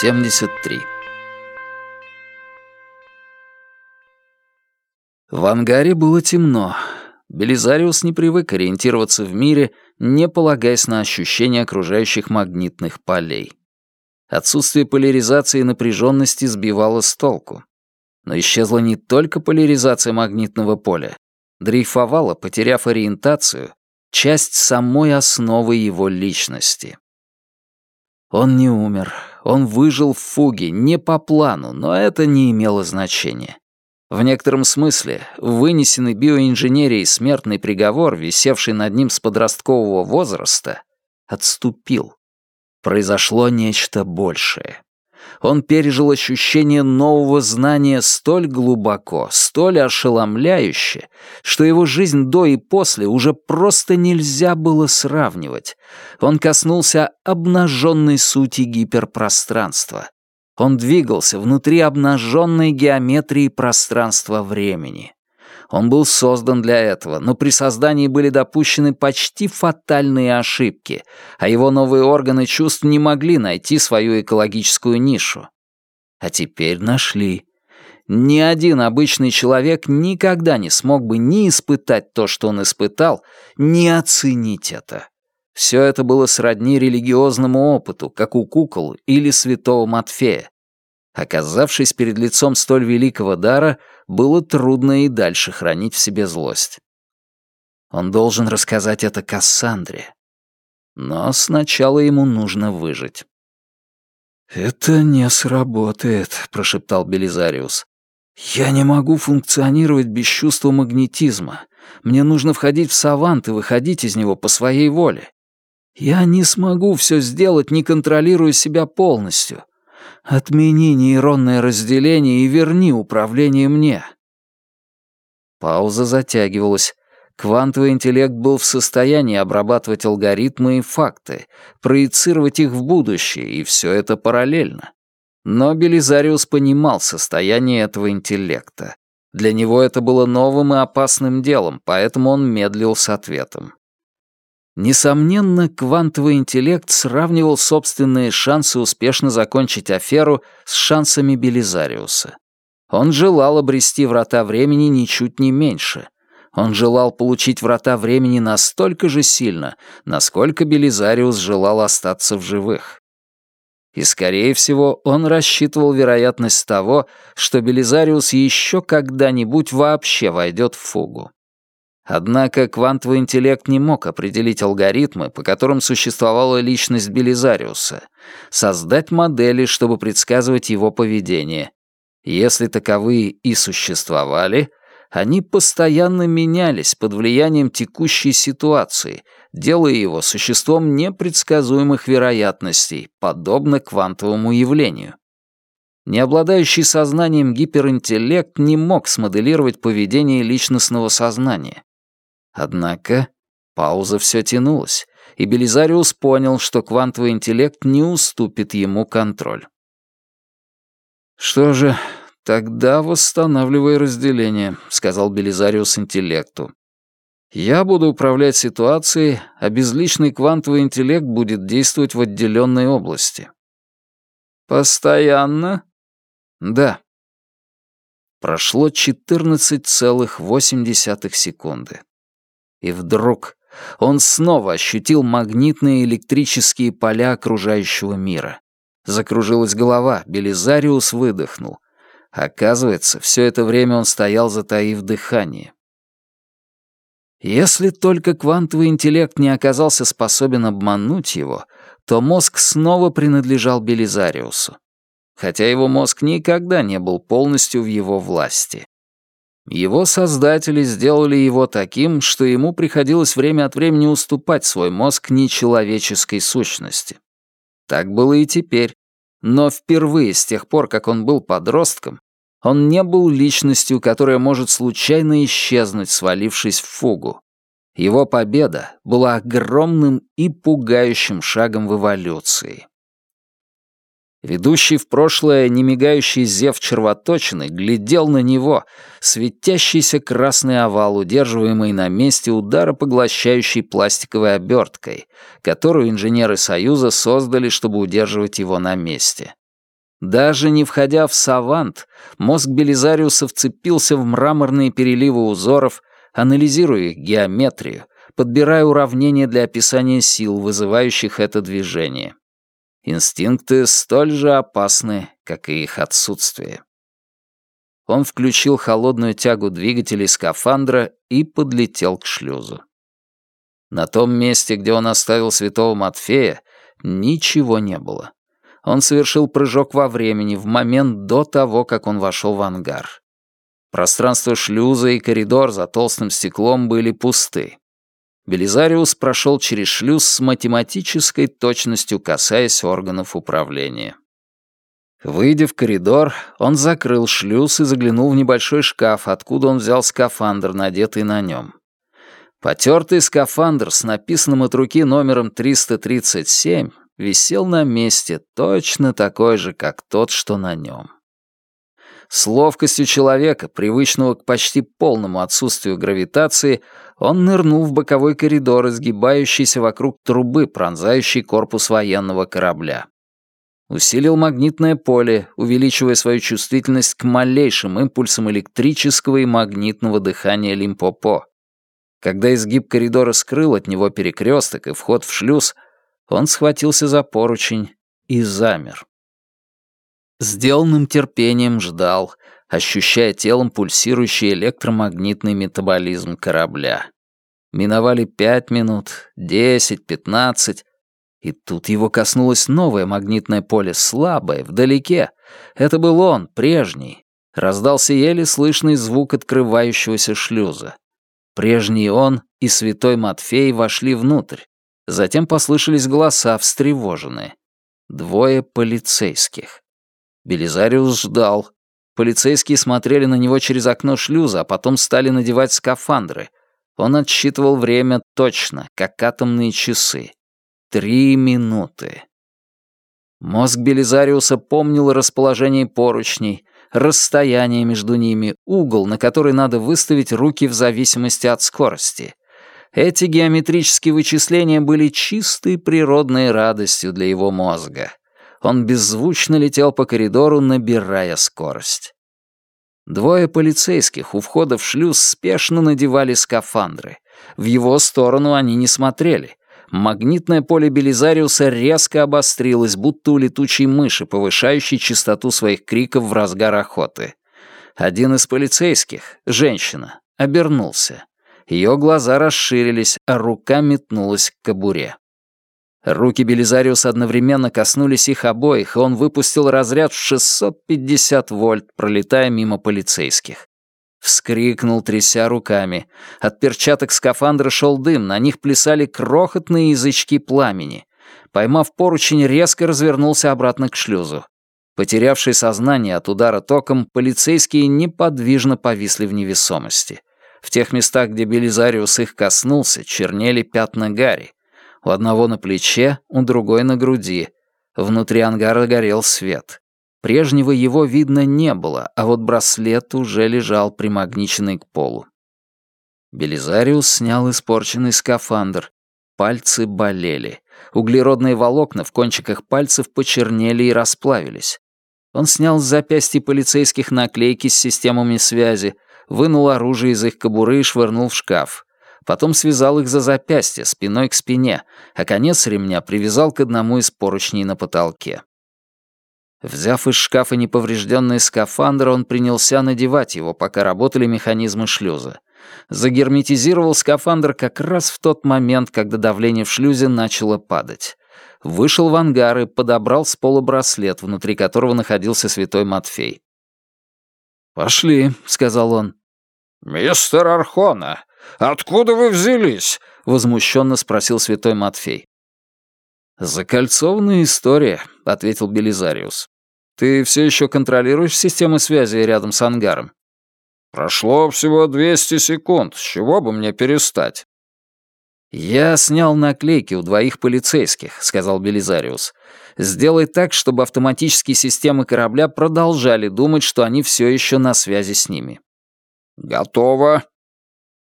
Семьдесят три. В ангаре было темно. Белизариус не привык ориентироваться в мире, не полагаясь на ощущение окружающих магнитных полей. Отсутствие поляризации и напряженности сбивало с толку. Но исчезла не только поляризация магнитного поля. Дрейфовала, потеряв ориентацию, часть самой основы его личности. Он не умер, он выжил в фуге, не по плану, но это не имело значения. В некотором смысле, вынесенный биоинженерией смертный приговор, висевший над ним с подросткового возраста, отступил. Произошло нечто большее. Он пережил ощущение нового знания столь глубоко, столь ошеломляюще, что его жизнь до и после уже просто нельзя было сравнивать. Он коснулся обнаженной сути гиперпространства. Он двигался внутри обнаженной геометрии пространства-времени. Он был создан для этого, но при создании были допущены почти фатальные ошибки, а его новые органы чувств не могли найти свою экологическую нишу. А теперь нашли. Ни один обычный человек никогда не смог бы ни испытать то, что он испытал, ни оценить это. Все это было сродни религиозному опыту, как у кукол или святого Матфея. Оказавшись перед лицом столь великого дара, было трудно и дальше хранить в себе злость. Он должен рассказать это Кассандре. Но сначала ему нужно выжить. «Это не сработает», — прошептал Белизариус. «Я не могу функционировать без чувства магнетизма. Мне нужно входить в савант и выходить из него по своей воле. Я не смогу все сделать, не контролируя себя полностью. Отмени нейронное разделение и верни управление мне». Пауза затягивалась. Квантовый интеллект был в состоянии обрабатывать алгоритмы и факты, проецировать их в будущее, и все это параллельно. Но Белизариус понимал состояние этого интеллекта. Для него это было новым и опасным делом, поэтому он медлил с ответом. Несомненно, квантовый интеллект сравнивал собственные шансы успешно закончить аферу с шансами Белизариуса. Он желал обрести врата времени ничуть не меньше. Он желал получить врата времени настолько же сильно, насколько Белизариус желал остаться в живых. И, скорее всего, он рассчитывал вероятность того, что Белизариус еще когда-нибудь вообще войдет в фугу. Однако квантовый интеллект не мог определить алгоритмы, по которым существовала личность Белизариуса, создать модели, чтобы предсказывать его поведение. Если таковые и существовали, они постоянно менялись под влиянием текущей ситуации, делая его существом непредсказуемых вероятностей, подобно квантовому явлению. Не обладающий сознанием гиперинтеллект не мог смоделировать поведение личностного сознания. Однако пауза все тянулась, и Белизариус понял, что квантовый интеллект не уступит ему контроль. «Что же, тогда восстанавливай разделение», — сказал Белизариус интеллекту. «Я буду управлять ситуацией, а безличный квантовый интеллект будет действовать в отделенной области». «Постоянно?» «Да». Прошло 14,8 секунды. И вдруг он снова ощутил магнитные электрические поля окружающего мира. Закружилась голова, Белизариус выдохнул. Оказывается, все это время он стоял, затаив дыхание. Если только квантовый интеллект не оказался способен обмануть его, то мозг снова принадлежал Белизариусу. Хотя его мозг никогда не был полностью в его власти. Его создатели сделали его таким, что ему приходилось время от времени уступать свой мозг нечеловеческой сущности. Так было и теперь. Но впервые с тех пор, как он был подростком, он не был личностью, которая может случайно исчезнуть, свалившись в фугу. Его победа была огромным и пугающим шагом в эволюции. Ведущий в прошлое немигающий зев червоточины глядел на него, светящийся красный овал, удерживаемый на месте удара поглощающей пластиковой оберткой, которую инженеры Союза создали, чтобы удерживать его на месте. Даже не входя в савант, мозг Белизариуса вцепился в мраморные переливы узоров, анализируя их геометрию, подбирая уравнения для описания сил, вызывающих это движение. Инстинкты столь же опасны, как и их отсутствие. Он включил холодную тягу двигателей скафандра и подлетел к шлюзу. На том месте, где он оставил святого Матфея, ничего не было. Он совершил прыжок во времени в момент до того, как он вошел в ангар. Пространство шлюза и коридор за толстым стеклом были пусты. Белизариус прошел через шлюз с математической точностью, касаясь органов управления. Выйдя в коридор, он закрыл шлюз и заглянул в небольшой шкаф, откуда он взял скафандр, надетый на нем. Потертый скафандр с написанным от руки номером 337 висел на месте, точно такой же, как тот, что на нем. С ловкостью человека, привычного к почти полному отсутствию гравитации, он нырнул в боковой коридор, изгибающийся вокруг трубы, пронзающей корпус военного корабля. Усилил магнитное поле, увеличивая свою чувствительность к малейшим импульсам электрического и магнитного дыхания Лимпопо. Когда изгиб коридора скрыл от него перекресток и вход в шлюз, он схватился за поручень и замер. Сделанным терпением ждал, ощущая телом пульсирующий электромагнитный метаболизм корабля. Миновали пять минут, десять, пятнадцать, и тут его коснулось новое магнитное поле, слабое, вдалеке. Это был он, прежний. Раздался еле слышный звук открывающегося шлюза. Прежний он и святой Матфей вошли внутрь. Затем послышались голоса, встревоженные. Двое полицейских. Белизариус ждал. Полицейские смотрели на него через окно шлюза, а потом стали надевать скафандры. Он отсчитывал время точно, как атомные часы. Три минуты. Мозг Белизариуса помнил расположение поручней, расстояние между ними, угол, на который надо выставить руки в зависимости от скорости. Эти геометрические вычисления были чистой природной радостью для его мозга он беззвучно летел по коридору, набирая скорость. Двое полицейских у входа в шлюз спешно надевали скафандры. В его сторону они не смотрели. Магнитное поле Белизариуса резко обострилось, будто у летучей мыши, повышающей частоту своих криков в разгар охоты. Один из полицейских, женщина, обернулся. Ее глаза расширились, а рука метнулась к кобуре. Руки Белизариуса одновременно коснулись их обоих, и он выпустил разряд в 650 вольт, пролетая мимо полицейских. Вскрикнул, тряся руками. От перчаток скафандра шел дым, на них плясали крохотные язычки пламени. Поймав поручень, резко развернулся обратно к шлюзу. Потерявший сознание от удара током, полицейские неподвижно повисли в невесомости. В тех местах, где Белизариус их коснулся, чернели пятна гари. У одного на плече, у другой на груди. Внутри ангара горел свет. Прежнего его видно не было, а вот браслет уже лежал примагниченный к полу. Белизариус снял испорченный скафандр. Пальцы болели. Углеродные волокна в кончиках пальцев почернели и расплавились. Он снял с запястья полицейских наклейки с системами связи, вынул оружие из их кобуры и швырнул в шкаф. Потом связал их за запястье, спиной к спине, а конец ремня привязал к одному из поручней на потолке. Взяв из шкафа неповрежденный скафандр, он принялся надевать его, пока работали механизмы шлюза. Загерметизировал скафандр как раз в тот момент, когда давление в шлюзе начало падать. Вышел в ангар и подобрал с пола браслет, внутри которого находился святой Матфей. «Пошли», — сказал он. «Мистер Архона, Откуда вы взялись?» — возмущенно спросил святой Матфей. «Закольцованная история», — ответил Белизариус. «Ты все еще контролируешь системы связи рядом с ангаром?» «Прошло всего 200 секунд. С чего бы мне перестать?» «Я снял наклейки у двоих полицейских», — сказал Белизариус. «Сделай так, чтобы автоматические системы корабля продолжали думать, что они все еще на связи с ними». «Готово».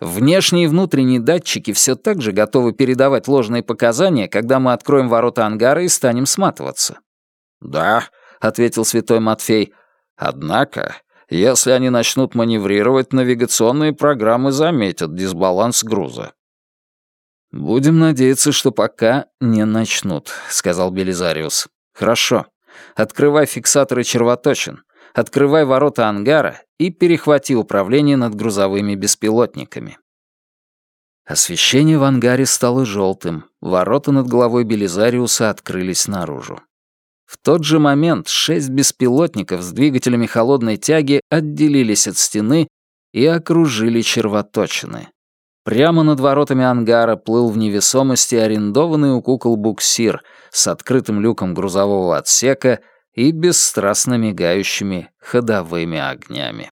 Внешние и внутренние датчики все так же готовы передавать ложные показания, когда мы откроем ворота ангара и станем сматываться. «Да», — ответил святой Матфей. «Однако, если они начнут маневрировать, навигационные программы заметят дисбаланс груза». «Будем надеяться, что пока не начнут», — сказал Белизариус. «Хорошо. Открывай фиксаторы червоточин, открывай ворота ангара и перехвати управление над грузовыми беспилотниками». Освещение в ангаре стало желтым, ворота над головой Белизариуса открылись наружу. В тот же момент шесть беспилотников с двигателями холодной тяги отделились от стены и окружили червоточины. Прямо над воротами ангара плыл в невесомости арендованный у кукол буксир с открытым люком грузового отсека и бесстрастно мигающими ходовыми огнями.